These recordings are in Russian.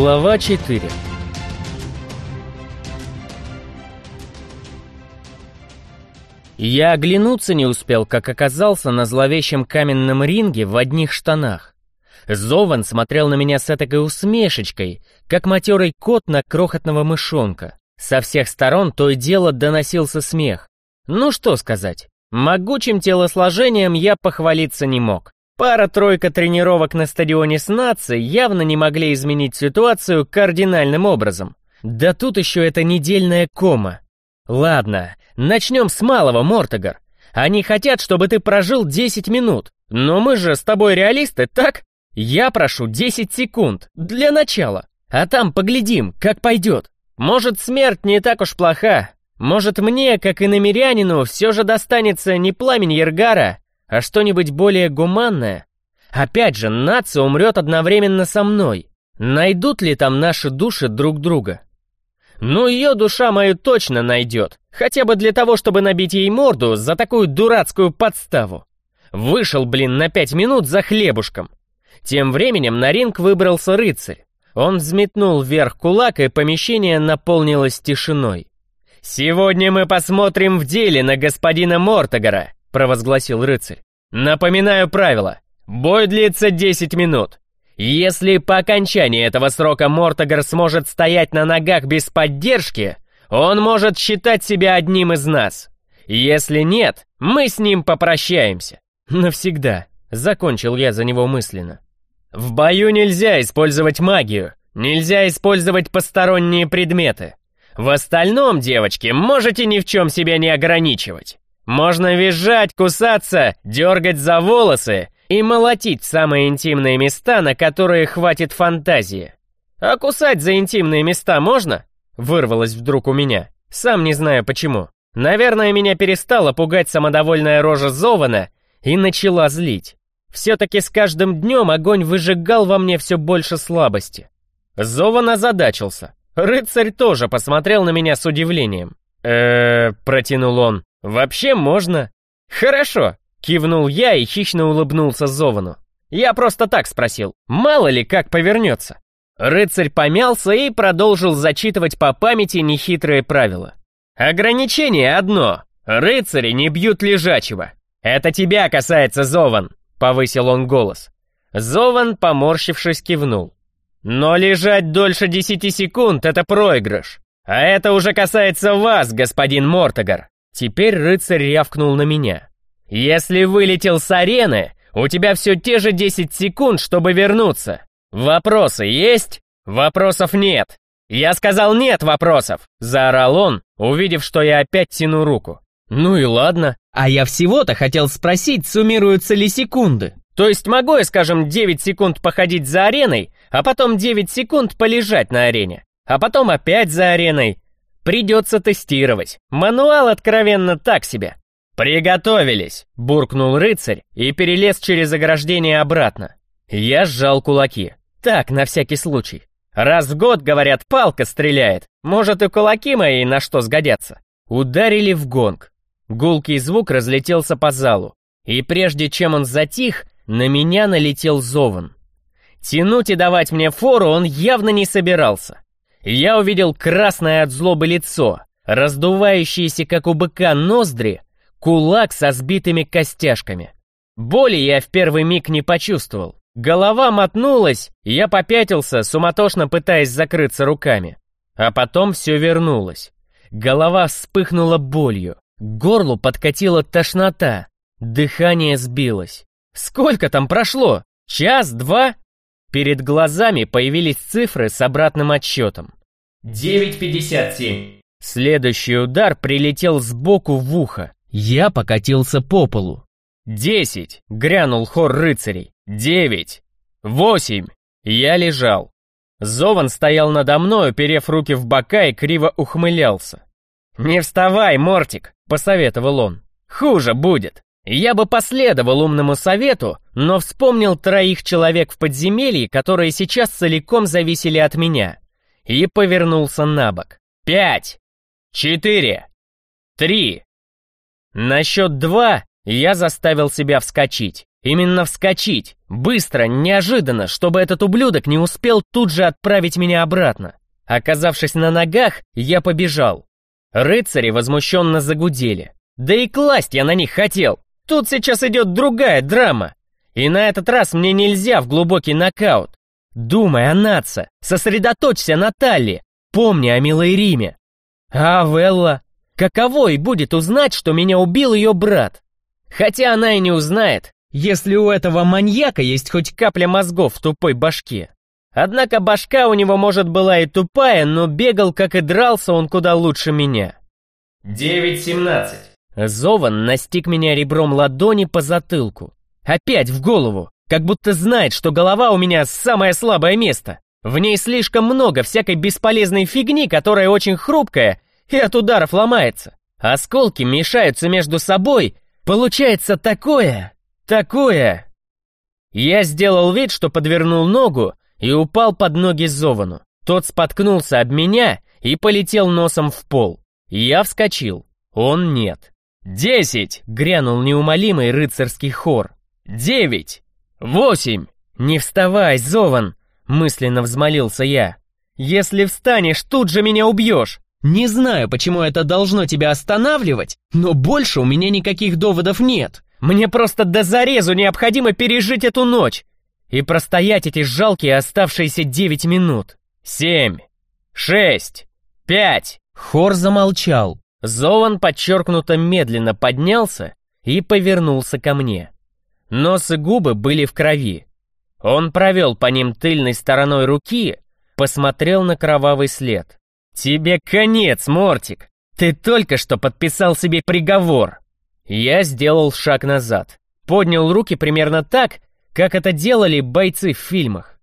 Глава 4 Я оглянуться не успел, как оказался на зловещем каменном ринге в одних штанах. Зован смотрел на меня с этой усмешечкой, как матерый кот на крохотного мышонка. Со всех сторон то и дело доносился смех. Ну что сказать, могучим телосложением я похвалиться не мог. Пара-тройка тренировок на стадионе с нацией явно не могли изменить ситуацию кардинальным образом. Да тут еще эта недельная кома. Ладно, начнем с малого, Мортогар. Они хотят, чтобы ты прожил 10 минут. Но мы же с тобой реалисты, так? Я прошу 10 секунд, для начала. А там поглядим, как пойдет. Может, смерть не так уж плоха. Может, мне, как и намерянину, все же достанется не пламень Ергара, а что-нибудь более гуманное? Опять же, нация умрет одновременно со мной. Найдут ли там наши души друг друга? Ну, ее душа мою точно найдет. Хотя бы для того, чтобы набить ей морду за такую дурацкую подставу. Вышел, блин, на пять минут за хлебушком. Тем временем на ринг выбрался рыцарь. Он взметнул вверх кулак, и помещение наполнилось тишиной. «Сегодня мы посмотрим в деле на господина Мортогара», — провозгласил рыцарь. «Напоминаю правила. Бой длится 10 минут. Если по окончании этого срока Мортогар сможет стоять на ногах без поддержки, он может считать себя одним из нас. Если нет, мы с ним попрощаемся. Навсегда», — закончил я за него мысленно. «В бою нельзя использовать магию, нельзя использовать посторонние предметы. В остальном, девочки, можете ни в чем себя не ограничивать. Можно визжать, кусаться, дергать за волосы и молотить самые интимные места, на которые хватит фантазии. А кусать за интимные места можно? Вырвалось вдруг у меня. Сам не знаю почему. Наверное, меня перестала пугать самодовольная рожа Зована и начала злить. Все-таки с каждым днем огонь выжигал во мне все больше слабости. Зован озадачился. Рыцарь тоже посмотрел на меня с удивлением. э протянул он. «Вообще можно?» «Хорошо», — кивнул я и хищно улыбнулся Зовану. «Я просто так спросил. Мало ли, как повернется». Рыцарь помялся и продолжил зачитывать по памяти нехитрые правила. «Ограничение одно. Рыцари не бьют лежачего. Это тебя касается, Зован», — повысил он голос. Зован, поморщившись, кивнул. «Но лежать дольше десяти секунд — это проигрыш. А это уже касается вас, господин Мортогар. Теперь рыцарь рявкнул на меня. «Если вылетел с арены, у тебя все те же 10 секунд, чтобы вернуться. Вопросы есть? Вопросов нет. Я сказал нет вопросов!» Заорал он, увидев, что я опять тяну руку. «Ну и ладно. А я всего-то хотел спросить, суммируются ли секунды. То есть могу я, скажем, 9 секунд походить за ареной, а потом 9 секунд полежать на арене, а потом опять за ареной, Придется тестировать. Мануал откровенно так себе. «Приготовились!» — буркнул рыцарь и перелез через ограждение обратно. Я сжал кулаки. Так, на всякий случай. Раз в год, говорят, палка стреляет. Может, и кулаки мои на что сгодятся. Ударили в гонг. Гулкий звук разлетелся по залу. И прежде чем он затих, на меня налетел Зован. Тянуть и давать мне фору он явно не собирался я увидел красное от злобы лицо, раздувающиеся, как у быка, ноздри, кулак со сбитыми костяшками. Боли я в первый миг не почувствовал. Голова мотнулась, я попятился, суматошно пытаясь закрыться руками. А потом все вернулось. Голова вспыхнула болью, к горлу подкатила тошнота, дыхание сбилось. Сколько там прошло? Час, два? Перед глазами появились цифры с обратным отсчетом. 9.57. Следующий удар прилетел сбоку в ухо. Я покатился по полу. «Десять!» — грянул хор рыцарей. «Девять! Восемь!» Я лежал. Зован стоял надо мной, уперев руки в бока и криво ухмылялся. «Не вставай, Мортик!» — посоветовал он. «Хуже будет!» Я бы последовал умному совету, но вспомнил троих человек в подземелье, которые сейчас целиком зависели от меня, и повернулся на бок. Пять! Четыре! Три! На счет два я заставил себя вскочить. Именно вскочить, быстро, неожиданно, чтобы этот ублюдок не успел тут же отправить меня обратно. Оказавшись на ногах, я побежал. Рыцари возмущенно загудели. Да и класть я на них хотел. Тут сейчас идет другая драма. И на этот раз мне нельзя в глубокий нокаут. Думай о Натса, сосредоточься на Талли, помни о милой Риме. А Велла? Каково и будет узнать, что меня убил ее брат? Хотя она и не узнает, если у этого маньяка есть хоть капля мозгов в тупой башке. Однако башка у него, может, была и тупая, но бегал, как и дрался он куда лучше меня. 9.17 Зован настиг меня ребром ладони по затылку. Опять в голову, как будто знает, что голова у меня самое слабое место. В ней слишком много всякой бесполезной фигни, которая очень хрупкая и от ударов ломается. Осколки мешаются между собой, получается такое, такое. Я сделал вид, что подвернул ногу и упал под ноги Зовану. Тот споткнулся об меня и полетел носом в пол. Я вскочил, он нет. «Десять!» — грянул неумолимый рыцарский хор. «Девять! Восемь!» «Не вставай, Зован!» — мысленно взмолился я. «Если встанешь, тут же меня убьешь!» Не знаю, почему это должно тебя останавливать, но больше у меня никаких доводов нет. Мне просто до зарезу необходимо пережить эту ночь и простоять эти жалкие оставшиеся девять минут. Семь, шесть, пять. Хор замолчал. Зован подчеркнуто медленно поднялся и повернулся ко мне. Нос и губы были в крови. Он провел по ним тыльной стороной руки, посмотрел на кровавый след. «Тебе конец, Мортик! Ты только что подписал себе приговор!» Я сделал шаг назад, поднял руки примерно так, как это делали бойцы в фильмах.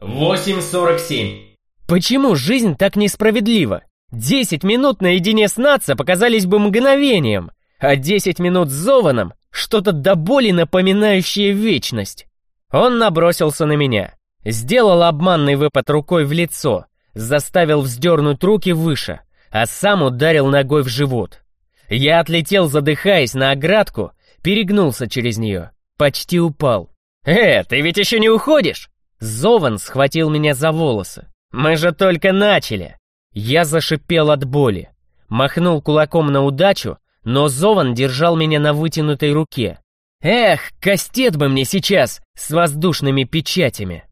8.47 Почему жизнь так несправедлива? Десять минут наедине с Натса показались бы мгновением, а десять минут с Зованом — что-то до боли напоминающее вечность. Он набросился на меня, сделал обманный выпад рукой в лицо, заставил вздернуть руки выше, а сам ударил ногой в живот. Я отлетел, задыхаясь на оградку, перегнулся через нее, почти упал. «Э, ты ведь еще не уходишь?» Зован схватил меня за волосы. «Мы же только начали!» Я зашипел от боли. Махнул кулаком на удачу, но Зован держал меня на вытянутой руке. «Эх, кастет бы мне сейчас с воздушными печатями!»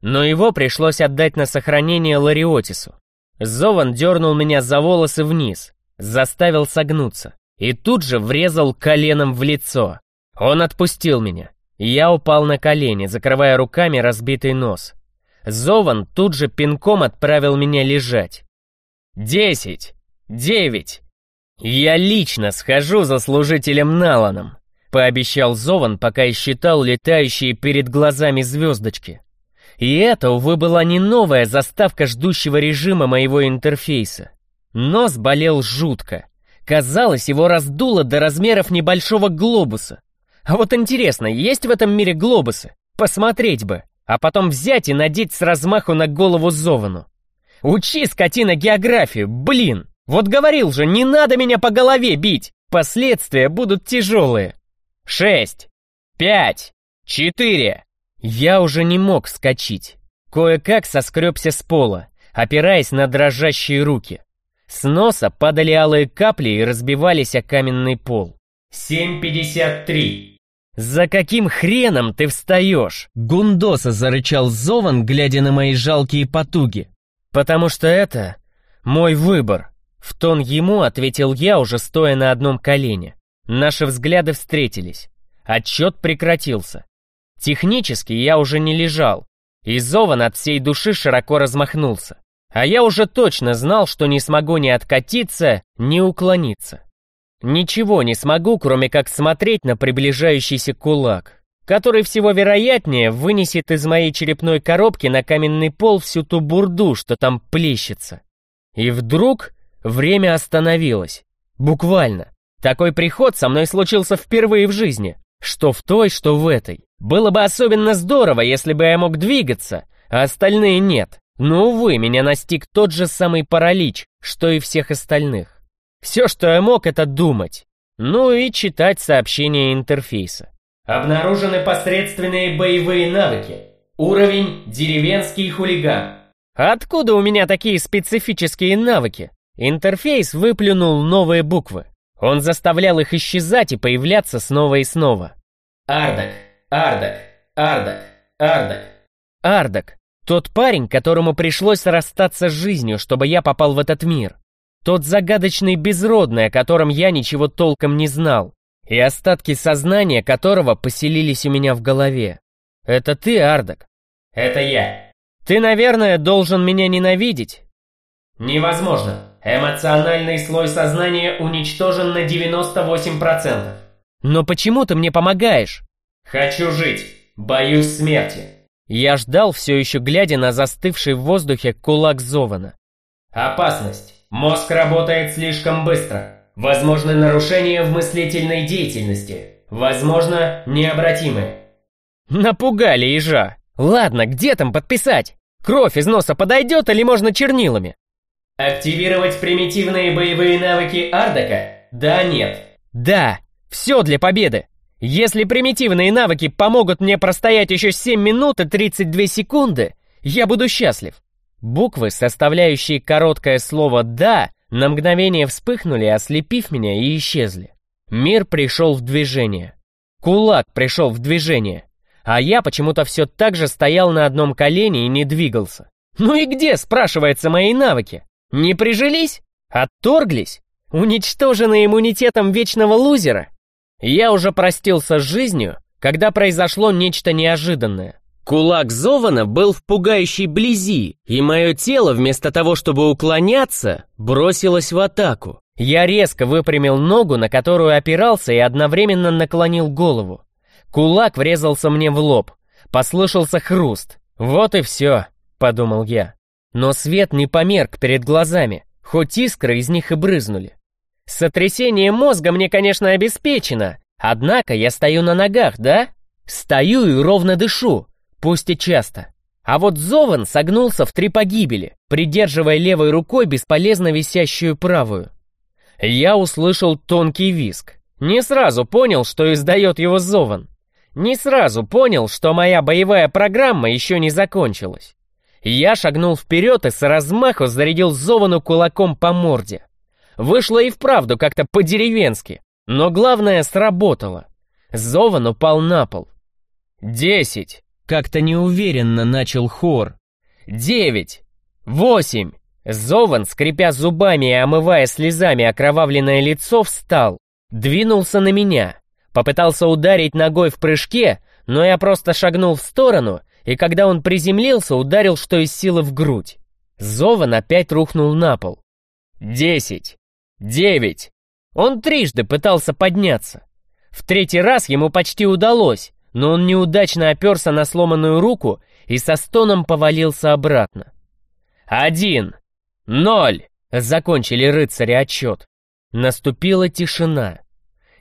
но его пришлось отдать на сохранение Лариотису. Зован дернул меня за волосы вниз, заставил согнуться и тут же врезал коленом в лицо. Он отпустил меня. Я упал на колени, закрывая руками разбитый нос. Зован тут же пинком отправил меня лежать. «Десять! Девять! Я лично схожу за служителем Наланом!» Пообещал Зован, пока считал летающие перед глазами звездочки. И это, увы, была не новая заставка ждущего режима моего интерфейса. Нос болел жутко. Казалось, его раздуло до размеров небольшого глобуса. А вот интересно, есть в этом мире глобусы? Посмотреть бы, а потом взять и надеть с размаху на голову Зовану. Учи, скотина, географию, блин! Вот говорил же, не надо меня по голове бить! Последствия будут тяжелые. Шесть, пять, четыре, я уже не мог вскочить. Кое-как соскребся с пола, опираясь на дрожащие руки. С носа падали алые капли и разбивались о каменный пол. 7.53 «За каким хреном ты встаешь?» Гундоса зарычал Зован, глядя на мои жалкие потуги. «Потому что это мой выбор», — в тон ему ответил я, уже стоя на одном колене. Наши взгляды встретились. Отчет прекратился. Технически я уже не лежал, и Зован от всей души широко размахнулся. А я уже точно знал, что не смогу ни откатиться, ни уклониться. Ничего не смогу, кроме как смотреть на приближающийся кулак, который всего вероятнее вынесет из моей черепной коробки на каменный пол всю ту бурду, что там плещется. И вдруг время остановилось. Буквально. Такой приход со мной случился впервые в жизни. Что в той, что в этой. Было бы особенно здорово, если бы я мог двигаться, а остальные нет. Но, увы, меня настиг тот же самый паралич, что и всех остальных. Все, что я мог, это думать. Ну и читать сообщения интерфейса. Обнаружены посредственные боевые навыки. Уровень «Деревенский хулиган». Откуда у меня такие специфические навыки? Интерфейс выплюнул новые буквы. Он заставлял их исчезать и появляться снова и снова. Ардак, Ардак, Ардак, Ардак. Ардак. Тот парень, которому пришлось расстаться с жизнью, чтобы я попал в этот мир. Тот загадочный безродный, о котором я ничего толком не знал, и остатки сознания которого поселились у меня в голове. Это ты, Ардак? Это я. Ты, наверное, должен меня ненавидеть? Невозможно. Эмоциональный слой сознания уничтожен на 98%. Но почему ты мне помогаешь? Хочу жить. Боюсь смерти. Я ждал, все еще глядя на застывший в воздухе кулак Зована. Опасность. Мозг работает слишком быстро. Возможны нарушения в мыслительной деятельности. Возможно, необратимые. Напугали ежа. Ладно, где там подписать? Кровь из носа подойдет или можно чернилами? Активировать примитивные боевые навыки Ардака? Да, нет. Да, все для победы. Если примитивные навыки помогут мне простоять еще 7 минут и 32 секунды, я буду счастлив. Буквы, составляющие короткое слово «да», на мгновение вспыхнули, ослепив меня и исчезли. Мир пришел в движение. Кулак пришел в движение. А я почему-то все так же стоял на одном колене и не двигался. Ну и где, спрашивается, мои навыки? Не прижились? Отторглись? Уничтожены иммунитетом вечного лузера? Я уже простился с жизнью, когда произошло нечто неожиданное. Кулак Зована был в пугающей близи, и мое тело, вместо того, чтобы уклоняться, бросилось в атаку. Я резко выпрямил ногу, на которую опирался, и одновременно наклонил голову. Кулак врезался мне в лоб. Послышался хруст. «Вот и все», — подумал я. Но свет не померк перед глазами, хоть искры из них и брызнули. Сотрясение мозга мне, конечно, обеспечено, однако я стою на ногах, да? Стою и ровно дышу, пусть и часто. А вот Зован согнулся в три погибели, придерживая левой рукой бесполезно висящую правую. Я услышал тонкий виск. Не сразу понял, что издает его Зован. Не сразу понял, что моя боевая программа еще не закончилась. Я шагнул вперед и с размаху зарядил Зовану кулаком по морде. Вышло и вправду как-то по-деревенски, но главное сработало. Зован упал на пол. «Десять!» — как-то неуверенно начал хор. «Девять! Восемь!» Зован, скрипя зубами и омывая слезами окровавленное лицо, встал, двинулся на меня, попытался ударить ногой в прыжке, но я просто шагнул в сторону и когда он приземлился, ударил что из силы в грудь. Зован опять рухнул на пол. Десять. Девять. Он трижды пытался подняться. В третий раз ему почти удалось, но он неудачно оперся на сломанную руку и со стоном повалился обратно. Один. Ноль. Закончили рыцари отчет. Наступила тишина.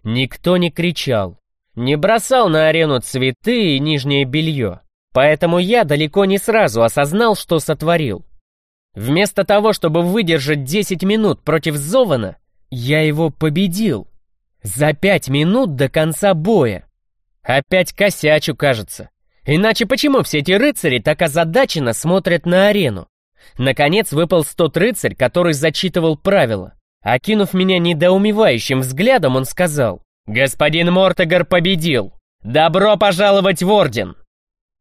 Никто не кричал, не бросал на арену цветы и нижнее белье. Поэтому я далеко не сразу осознал, что сотворил. Вместо того, чтобы выдержать 10 минут против Зована, я его победил. За пять минут до конца боя. Опять косячу, кажется. Иначе почему все эти рыцари так озадаченно смотрят на арену? Наконец выпал тот рыцарь, который зачитывал правила. Окинув меня недоумевающим взглядом, он сказал, «Господин Мортегар победил! Добро пожаловать в Орден!»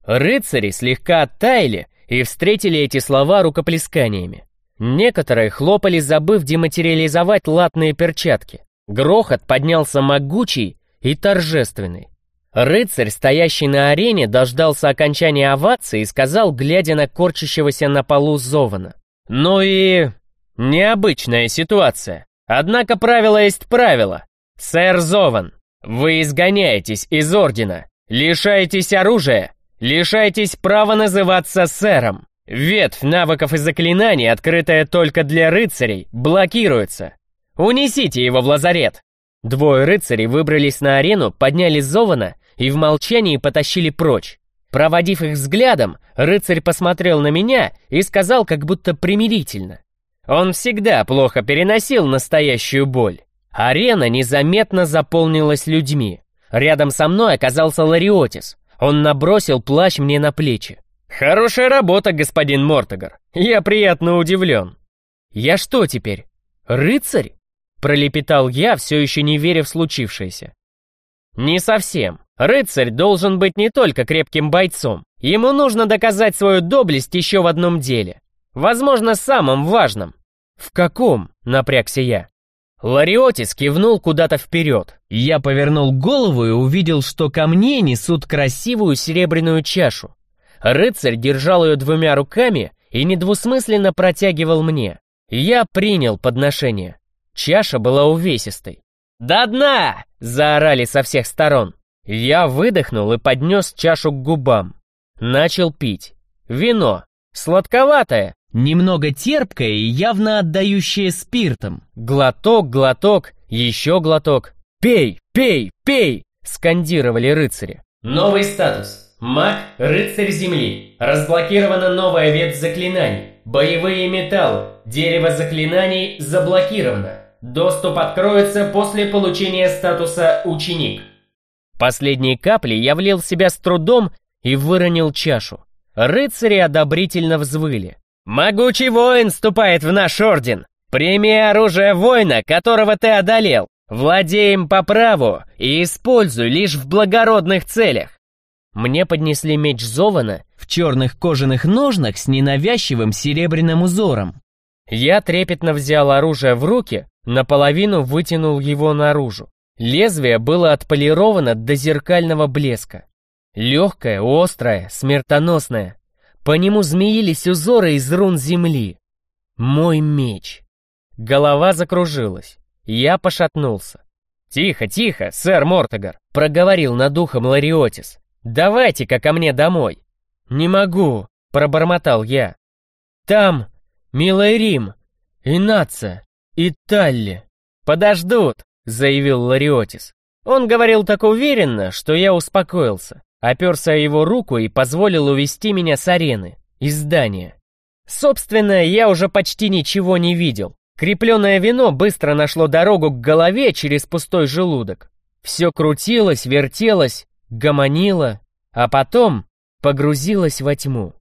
Рыцари слегка оттаяли и встретили эти слова рукоплесканиями. Некоторые хлопали, забыв дематериализовать латные перчатки. Грохот поднялся могучий и торжественный. Рыцарь, стоящий на арене, дождался окончания овации и сказал, глядя на корчащегося на полу Зована. «Ну и... необычная ситуация. Однако правило есть правило. Сэр Зован, вы изгоняетесь из Ордена, лишаетесь оружия Лишайтесь права называться сэром. Ветвь навыков и заклинаний, открытая только для рыцарей, блокируется. Унесите его в лазарет. Двое рыцарей выбрались на арену, подняли Зована и в молчании потащили прочь. Проводив их взглядом, рыцарь посмотрел на меня и сказал как будто примирительно. Он всегда плохо переносил настоящую боль. Арена незаметно заполнилась людьми. Рядом со мной оказался Лариотис. Он набросил плащ мне на плечи. «Хорошая работа, господин Мортогар. Я приятно удивлен». «Я что теперь? Рыцарь?» Пролепетал я, все еще не веря в случившееся. «Не совсем. Рыцарь должен быть не только крепким бойцом. Ему нужно доказать свою доблесть еще в одном деле. Возможно, самом важном». «В каком?» — напрягся я. Лариотис кивнул куда-то вперед. Я повернул голову и увидел, что ко мне несут красивую серебряную чашу. Рыцарь держал ее двумя руками и недвусмысленно протягивал мне. Я принял подношение. Чаша была увесистой. «До дна!» — заорали со всех сторон. Я выдохнул и поднес чашу к губам. Начал пить. Вино. Сладковатое, немного терпкое и явно отдающее спиртом. Глоток, глоток, еще глоток. «Пей, пей, пей!» — скандировали рыцари. Новый статус. Маг, рыцарь земли. Разблокирована новая ветвь заклинаний. Боевые металлы. Дерево заклинаний заблокировано. Доступ откроется после получения статуса «Ученик». Последние капли я влил себя с трудом и выронил чашу. Рыцари одобрительно взвыли. «Могучий воин вступает в наш орден! Премия оружия воина, которого ты одолел! Владеем по праву и используй лишь в благородных целях!» Мне поднесли меч Зована в черных кожаных ножнах с ненавязчивым серебряным узором. Я трепетно взял оружие в руки, наполовину вытянул его наружу. Лезвие было отполировано до зеркального блеска. Легкое, острое, смертоносное. По нему змеились узоры из рун земли. Мой меч. Голова закружилась. Я пошатнулся. «Тихо, тихо, сэр Мортогар», — проговорил над ухом Лариотис. «Давайте-ка ко мне домой». «Не могу», — пробормотал я. «Там, милый Рим, и Наца, и Талли». «Подождут», — заявил Лариотис. Он говорил так уверенно, что я успокоился оперся о его руку и позволил увести меня с арены, из здания. Собственно, я уже почти ничего не видел. Крепленное вино быстро нашло дорогу к голове через пустой желудок. Все крутилось, вертелось, гомонило, а потом погрузилось во тьму.